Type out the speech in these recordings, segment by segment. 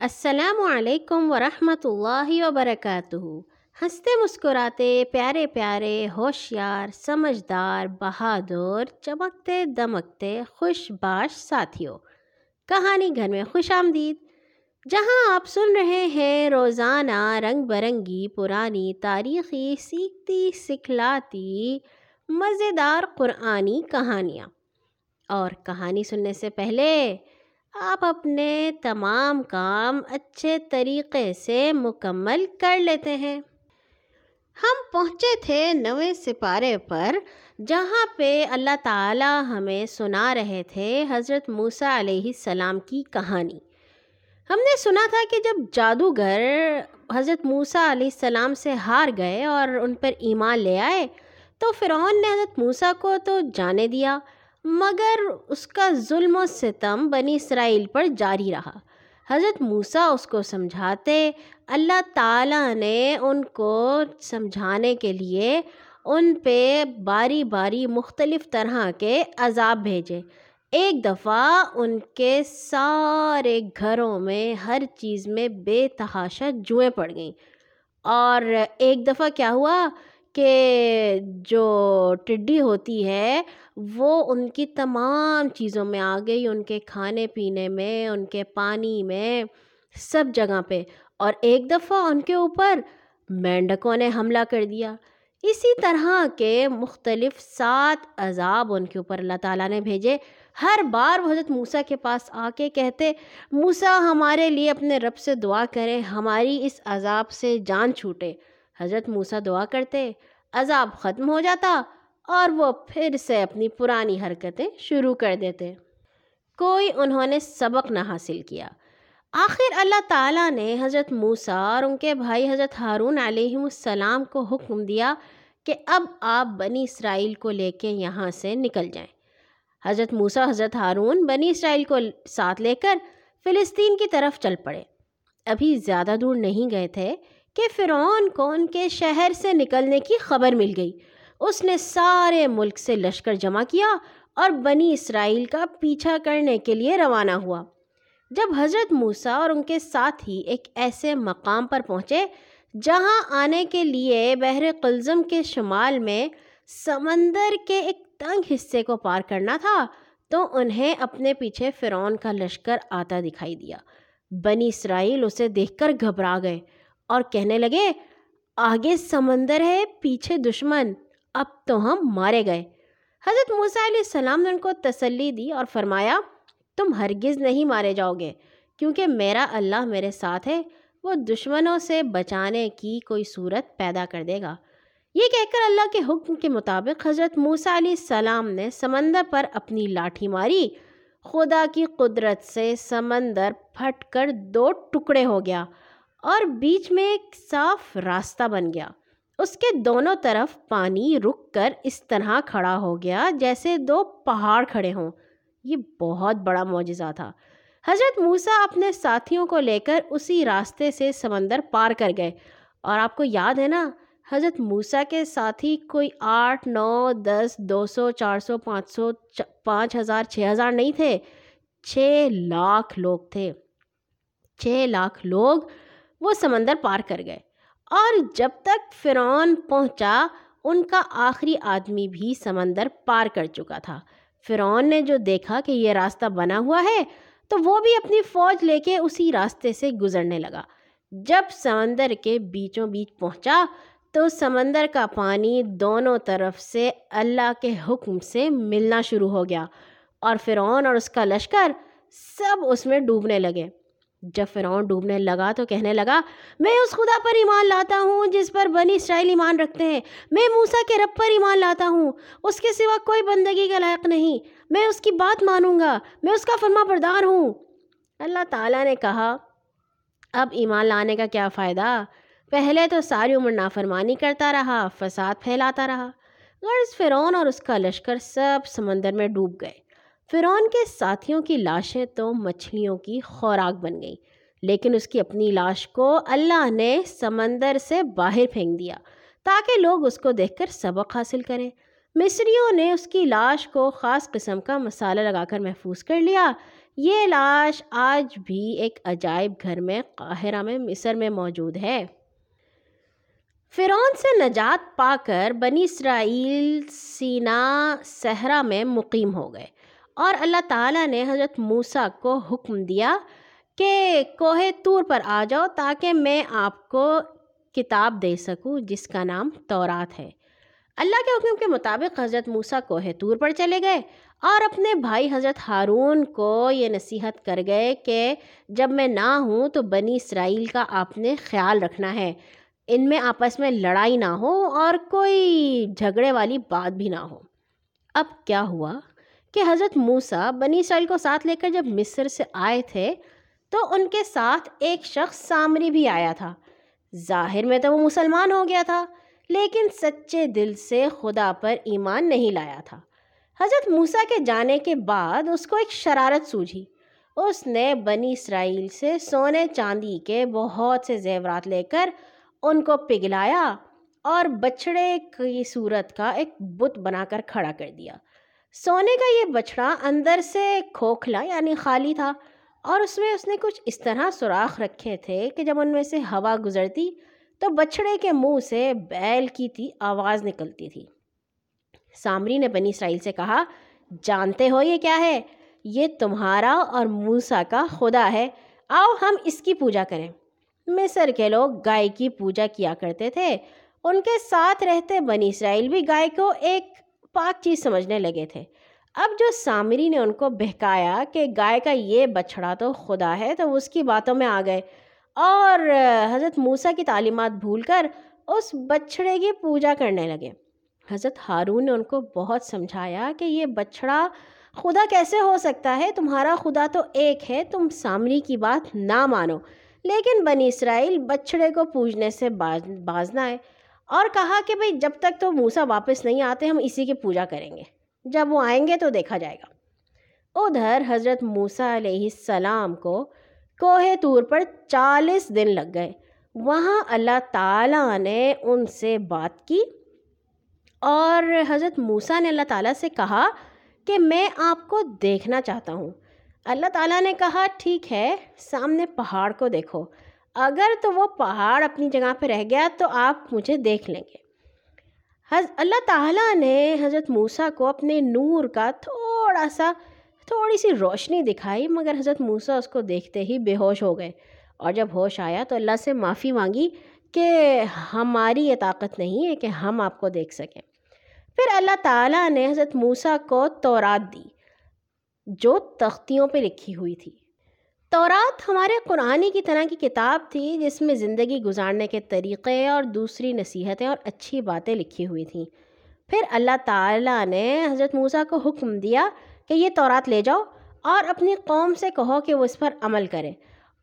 السلام علیکم ورحمۃ اللہ وبرکاتہ۔ ہنستے مسکراتے، پیارے پیارے، ہوشیار، سمجھدار، بہادر، چمکتے، دمکتے، خوش باش ساتھیوں کہانی گھر میں خوش آمدید۔ جہاں آپ سن رہے ہیں، روزانہ رنگ برنگی، پرانی تاریخی، سیکھتی، سکھلاتی، مزیدار قرآنی کہانیاں۔ اور کہانی سننے سے پہلے آپ اپنے تمام کام اچھے طریقے سے مکمل کر لیتے ہیں۔ ہم پہنچے تھے نوے سپارے پر، جہاں پہ اللہ تعالیٰ ہمیں سنا رہے تھے حضرت موسیٰ علیہ السلام کی کہانی۔ ہم نے سنا تھا کہ جب جادوگر حضرت موسیٰ علیہ السلام سے ہار گئے اور ان پر ایمان لے آئے، تو فرعون نے حضرت موسیٰ کو تو جانے دیا۔ مگر اس کا ظلم و ستم بنی اسرائیل پر جاری رہا۔ حضرت موسیٰ اس کو سمجھاتے، اللہ تعالیٰ نے ان کو سمجھانے کے لیے ان پہ باری باری مختلف طرح کے عذاب بھیجے۔ ایک دفعہ ان کے سارے گھروں میں ہر چیز میں بے تحاشا جوئیں پڑ گئیں۔ اور ایک دفعہ کیا ہوا کہ جو ٹڈی ہوتی ہے وہ ان کی تمام چیزوں میں آ گئی، ان کے کھانے پینے میں، ان کے پانی میں، سب جگہ پہ۔ اور ایک دفعہ ان کے اوپر مینڈکوں نے حملہ کر دیا۔ اسی طرح کے مختلف سات عذاب ان کے اوپر اللہ تعالیٰ نے بھیجے۔ ہر بار وہ حضرت موسیٰ کے پاس آ کے کہتے، موسیٰ، ہمارے لیے اپنے رب سے دعا کریں، ہماری اس عذاب سے جان چھوٹے۔ حضرت موسیٰ دعا کرتے، عذاب ختم ہو جاتا۔ اور وہ پھر سے اپنی پرانی حرکتیں شروع کر دیتے۔ کوئی انہوں نے سبق نہ حاصل کیا۔ آخر اللہ تعالیٰ نے حضرت موسیٰ اور ان کے بھائی حضرت ہارون علیہ السلام کو حکم دیا کہ اب آپ بنی اسرائیل کو لے کے یہاں سے نکل جائیں۔ حضرت موسیٰ، حضرت ہارون بنی اسرائیل کو ساتھ لے کر فلسطین کی طرف چل پڑے۔ ابھی زیادہ دور نہیں گئے تھے کہ فرعون کو ان کے شہر سے نکلنے کی خبر مل گئی۔ اس نے سارے ملک سے لشکر جمع کیا اور بنی اسرائیل کا پیچھا کرنے کے لیے روانہ ہوا۔ جب حضرت موسیٰ اور ان کے ساتھ ہی ایک ایسے مقام پر پہنچے جہاں آنے کے لیے بحر قلزم کے شمال میں سمندر کے ایک تنگ حصے کو پار کرنا تھا، تو انہیں اپنے پیچھے فرعون کا لشکر آتا دکھائی دیا۔ بنی اسرائیل اسے دیکھ کر گھبرا گئے اور کہنے لگے، آگے سمندر ہے، پیچھے دشمن۔ اب تو ہم مارے گئے۔ حضرت موسیٰ علیہ السلام نے ان کو تسلی دی اور فرمایا، تم ہرگز نہیں مارے جاؤ گے، کیونکہ میرا اللہ میرے ساتھ ہے، وہ دشمنوں سے بچانے کی کوئی صورت پیدا کر دے گا۔ یہ کہہ کر اللہ کے حکم کے مطابق حضرت موسیٰ علیہ السلام نے سمندر پر اپنی لاٹھی ماری۔ خدا کی قدرت سے سمندر پھٹ کر دو ٹکڑے ہو گیا اور بیچ میں ایک صاف راستہ بن گیا۔ اس کے دونوں طرف پانی رک کر اس طرح کھڑا ہو گیا جیسے دو پہاڑ کھڑے ہوں۔ یہ بہت بڑا معجزہ تھا۔ حضرت موسیٰ اپنے ساتھیوں کو لے کر اسی راستے سے سمندر پار کر گئے۔ اور آپ کو یاد ہے نا، حضرت موسیٰ کے ساتھی کوئی آٹھ، نو، دس، دو سو، چار سو، پانچ سو پانچ ہزار، چھ ہزار نہیں تھے۔ چھ لاکھ لوگ تھے۔ چھ لاکھ لوگ وہ سمندر پار کر گئے۔ اور جب تک فرعون پہنچا، ان کا آخری آدمی بھی سمندر پار کر چکا تھا۔ فرعون نے جو دیکھا کہ یہ راستہ بنا ہوا ہے، تو وہ بھی اپنی فوج لے کے اسی راستے سے گزرنے لگا۔ جب سمندر کے بیچوں بیچ پہنچا، تو سمندر کا پانی دونوں طرف سے اللہ کے حکم سے ملنا شروع ہو گیا اور فرعون اور اس کا لشکر سب اس میں ڈوبنے لگے۔ جب فرعون ڈوبنے لگا تو کہنے لگا، میں اس خدا پر ایمان لاتا ہوں جس پر بنی اسرائیل ایمان رکھتے ہیں۔ میں موسیٰ کے رب پر ایمان لاتا ہوں۔ اس کے سوا کوئی بندگی کا لائق نہیں۔ میں اس کی بات مانوں گا۔ میں اس کا فرما بردار ہوں۔ اللہ تعالیٰ نے کہا، اب ایمان لانے کا کیا فائدہ؟ پہلے تو ساری عمر نافرمانی کرتا رہا، فساد پھیلاتا رہا۔ غرض فرعون اور اس کا لشکر سب سمندر میں ڈوب گئے۔ فرعون کے ساتھیوں کی لاشیں تو مچھلیوں کی خوراک بن گئیں، لیکن اس کی اپنی لاش کو اللہ نے سمندر سے باہر پھینک دیا تاکہ لوگ اس کو دیکھ کر سبق حاصل کریں۔ مصریوں نے اس کی لاش کو خاص قسم کا مسالہ لگا کر محفوظ کر لیا۔ یہ لاش آج بھی ایک عجائب گھر میں، قاہرہ میں، مصر میں موجود ہے۔ فرعون سے نجات پا کر بنی اسرائیل سینا صحرا میں مقیم ہو گئے۔ اور اللہ تعالیٰ نے حضرت موسیٰ کو حکم دیا کہ کوہ طور پر آ جاؤ تاکہ میں آپ کو کتاب دے سکوں جس کا نام تورات ہے۔ اللہ کے حکم کے مطابق حضرت موسیٰ کوہ طور پر چلے گئے اور اپنے بھائی حضرت ہارون کو یہ نصیحت کر گئے کہ جب میں نہ ہوں تو بنی اسرائیل کا آپ نے خیال رکھنا ہے۔ ان میں آپس میں لڑائی نہ ہو اور کوئی جھگڑے والی بات بھی نہ ہو۔ اب کیا ہوا؟ کہ حضرت موسیٰ بنی اسرائیل کو ساتھ لے کر جب مصر سے آئے تھے، تو ان کے ساتھ ایک شخص سامری بھی آیا تھا۔ ظاہر میں تو وہ مسلمان ہو گیا تھا، لیکن سچے دل سے خدا پر ایمان نہیں لایا تھا۔ حضرت موسیٰ کے جانے کے بعد اس کو ایک شرارت سوجھی۔ اس نے بنی اسرائیل سے سونے چاندی کے بہت سے زیورات لے کر ان کو پگھلایا اور بچھڑے کی صورت کا ایک بت بنا کر کھڑا کر دیا۔ سونے کا یہ بچھڑا اندر سے کھوکھلا یعنی خالی تھا اور اس میں اس نے کچھ اس طرح سوراخ رکھے تھے کہ جب ان میں سے ہوا گزرتی تو بچھڑے کے منہ سے بیل کی تھی آواز نکلتی تھی۔ سامری نے بنی اسرائیل سے کہا، جانتے ہو یہ کیا ہے؟ یہ تمہارا اور موسا کا خدا ہے۔ آؤ ہم اس کی پوجا کریں۔ مصر کے لوگ گائے کی پوجا کیا کرتے تھے۔ ان کے ساتھ رہتے بنی اسرائیل بھی گائے کو ایک پاک چیز سمجھنے لگے تھے۔ اب جو سامری نے ان کو بہکایا کہ گائے کا یہ بچھڑا تو خدا ہے، تو اس کی باتوں میں آ گئے۔ اور حضرت موسیٰ کی تعلیمات بھول کر اس بچھڑے کی پوجا کرنے لگے۔ حضرت ہارون نے ان کو بہت سمجھایا کہ یہ بچھڑا خدا کیسے ہو سکتا ہے؟ تمہارا خدا تو ایک ہے، تم سامری کی بات نہ مانو۔ لیکن بنی اسرائیل بچھڑے کو پوجنے سے باز باز نہ آئے۔ اور کہا کہ بھئی جب تک تو موسا واپس نہیں آتے ہم اسی کی پوجا کریں گے۔ جب وہ آئیں گے تو دیکھا جائے گا۔ ادھر حضرت موسیٰ علیہ السلام کو کوہ طور پر چالیس دن لگ گئے۔ وہاں اللہ تعالیٰ نے ان سے بات کی اور حضرت موسیٰ نے اللہ تعالیٰ سے کہا کہ میں آپ کو دیکھنا چاہتا ہوں۔ اللہ تعالیٰ نے کہا، ٹھیک ہے، سامنے پہاڑ کو دیکھو۔ اگر تو وہ پہاڑ اپنی جگہ پہ رہ گیا تو آپ مجھے دیکھ لیں گے۔ اللہ تعالیٰ نے حضرت موسیٰ کو اپنے نور کا تھوڑا سا، تھوڑی سی روشنی دکھائی، مگر حضرت موسیٰ اس کو دیکھتے ہی بے ہوش ہو گئے۔ اور جب ہوش آیا تو اللہ سے معافی مانگی کہ ہماری یہ طاقت نہیں ہے کہ ہم آپ کو دیکھ سکیں۔ پھر اللہ تعالیٰ نے حضرت موسیٰ کو تورات دی، جو تختیوں پہ لکھی ہوئی تھی۔ تورات ہمارے قرآن کی طرح کی کتاب تھی جس میں زندگی گزارنے کے طریقے اور دوسری نصیحتیں اور اچھی باتیں لکھی ہوئی تھیں۔ پھر اللہ تعالیٰ نے حضرت موسیٰ کو حکم دیا کہ یہ تورات لے جاؤ اور اپنی قوم سے کہو کہ وہ اس پر عمل کرے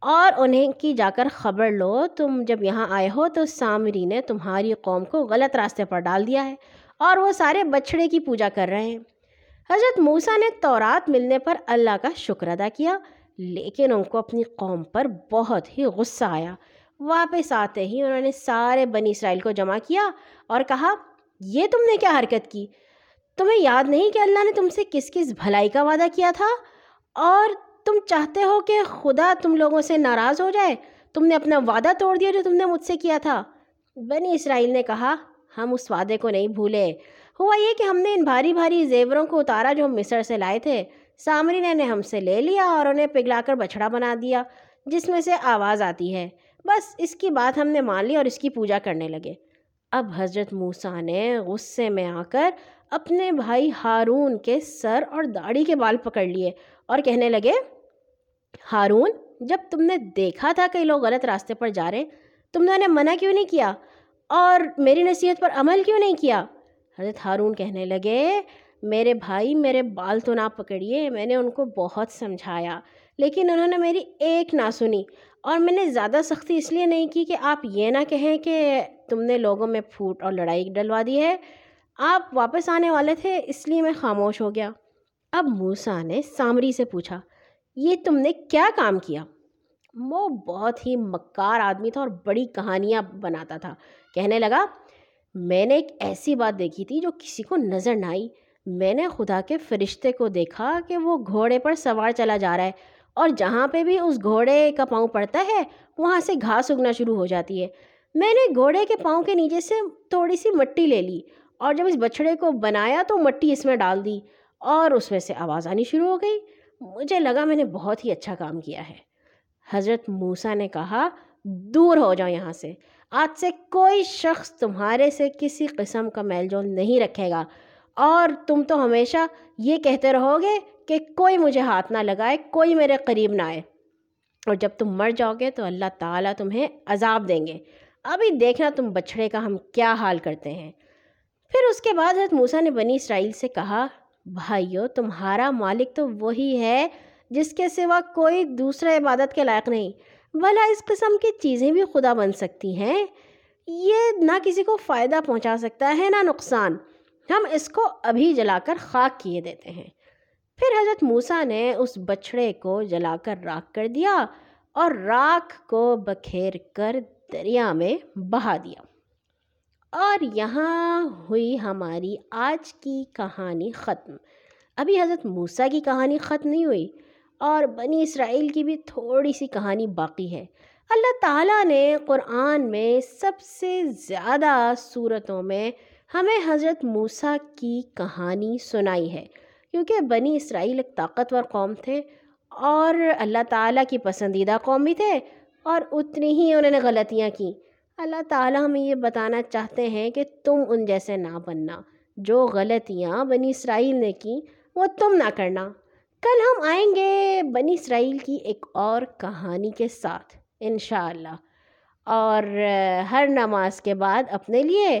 اور انہیں کی جا کر خبر لو، تم جب یہاں آئے ہو تو سامری نے تمہاری قوم کو غلط راستے پر ڈال دیا ہے اور وہ سارے بچھڑے کی پوجا کر رہے ہیں۔ حضرت موسیٰ نے تورات ملنے پر اللہ کا شکر ادا کیا لیکن ان کو اپنی قوم پر بہت ہی غصہ آیا۔ واپس آتے ہی انہوں نے سارے بنی اسرائیل کو جمع کیا اور کہا، یہ تم نے کیا حرکت کی؟ تمہیں یاد نہیں کہ اللہ نے تم سے کس کس بھلائی کا وعدہ کیا تھا؟ اور تم چاہتے ہو کہ خدا تم لوگوں سے ناراض ہو جائے؟ تم نے اپنا وعدہ توڑ دیا جو تم نے مجھ سے کیا تھا۔ بنی اسرائیل نے کہا، ہم اس وعدے کو نہیں بھولے۔ ہوا یہ کہ ہم نے ان بھاری بھاری زیوروں کو اتارا جو ہم مصر سے لائے تھے۔ سامری نے ہم سے لے لیا اور انہیں پگھلا کر بچھڑا بنا دیا، جس میں سے آواز آتی ہے۔ بس اس کی بات ہم نے مان لی اور اس کی پوجا کرنے لگے۔ اب حضرت موسیٰ نے غصے میں آ کر اپنے بھائی ہارون کے سر اور داڑھی کے بال پکڑ لیے اور کہنے لگے، ہارون، جب تم نے دیکھا تھا کہ لوگ غلط راستے پر جا رہے ہیں تم نے انہیں منع کیوں نہیں کیا؟ اور میری نصیحت پر عمل کیوں نہیں کیا؟ حضرت ہارون کہنے لگے میرے بھائی، میرے بال تو نہ پکڑیے، میں نے ان کو بہت سمجھایا، لیکن انہوں نے میری ایک نہ سنی اور میں نے زیادہ سختی اس لیے نہیں کی کہ آپ یہ نہ کہیں کہ تم نے لوگوں میں پھوٹ اور لڑائی ڈلوا دی ہے۔ آپ واپس آنے والے تھے، اس لیے میں خاموش ہو گیا۔ اب موسا نے سامری سے پوچھا، یہ تم نے کیا کام کیا؟ وہ بہت ہی مکار آدمی تھا اور بڑی کہانیاں بناتا تھا۔ کہنے لگا، میں نے ایک ایسی بات دیکھی تھی جو کسی کو نظر نہ آئی۔ میں نے خدا کے فرشتے کو دیکھا کہ وہ گھوڑے پر سوار چلا جا رہا ہے اور جہاں پہ بھی اس گھوڑے کا پاؤں پڑتا ہے، وہاں سے گھاس اگنا شروع ہو جاتی ہے۔ میں نے گھوڑے کے پاؤں کے نیچے سے تھوڑی سی مٹی لے لی اور جب اس بچھڑے کو بنایا تو مٹی اس میں ڈال دی اور اس میں سے آواز آنی شروع ہو گئی۔ مجھے لگا میں نے بہت ہی اچھا کام کیا ہے۔ حضرت موسیٰ نے کہا، دور ہو جاؤ یہاں سے۔ آج سے کوئی شخص تمہارے سے کسی قسم کا میل جول نہیں رکھے گا۔ اور تم تو ہمیشہ یہ کہتے رہو گے کہ کوئی مجھے ہاتھ نہ لگائے، کوئی میرے قریب نہ آئے۔ اور جب تم مر جاؤ گے تو اللہ تعالیٰ تمہیں عذاب دیں گے۔ ابھی دیکھنا تم بچھڑے کا ہم کیا حال کرتے ہیں۔ پھر اس کے بعد حضرت موسیٰ نے بنی اسرائیل سے کہا، بھائیو، تمہارا مالک تو وہی ہے جس کے سوا کوئی دوسرا عبادت کے لائق نہیں۔ بھلا اس قسم کی چیزیں بھی خدا بن سکتی ہیں۔ یہ نہ کسی کو فائدہ پہنچا سکتا ہے، نہ نقصان۔ ہم اس کو ابھی جلا کر خاک کیے دیتے ہیں۔ پھر حضرت موسیٰ نے اس بچھڑے کو جلا کر راکھ کر دیا اور راکھ کو بکھیر کر دریا میں بہا دیا۔ اور یہاں ہوئی ہماری آج کی کہانی ختم۔ ابھی حضرت موسیٰ کی کہانی ختم نہیں ہوئی اور بنی اسرائیل کی بھی تھوڑی سی کہانی باقی ہے۔ اللہ تعالیٰ نے قرآن میں سب سے زیادہ صورتوں میں ہمیں حضرت موسیٰ کی کہانی سنائی ہے، کیونکہ بنی اسرائیل ایک طاقتور قوم تھے اور اللہ تعالیٰ کی پسندیدہ قوم بھی تھے اور اتنی ہی انہوں نے غلطیاں کیں۔ اللہ تعالیٰ ہمیں یہ بتانا چاہتے ہیں کہ تم ان جیسے نہ بننا، جو غلطیاں بنی اسرائیل نے کی وہ تم نہ کرنا۔ کل ہم آئیں گے بنی اسرائیل کی ایک اور کہانی کے ساتھ، انشاءاللہ۔ اور ہر نماز کے بعد اپنے لیے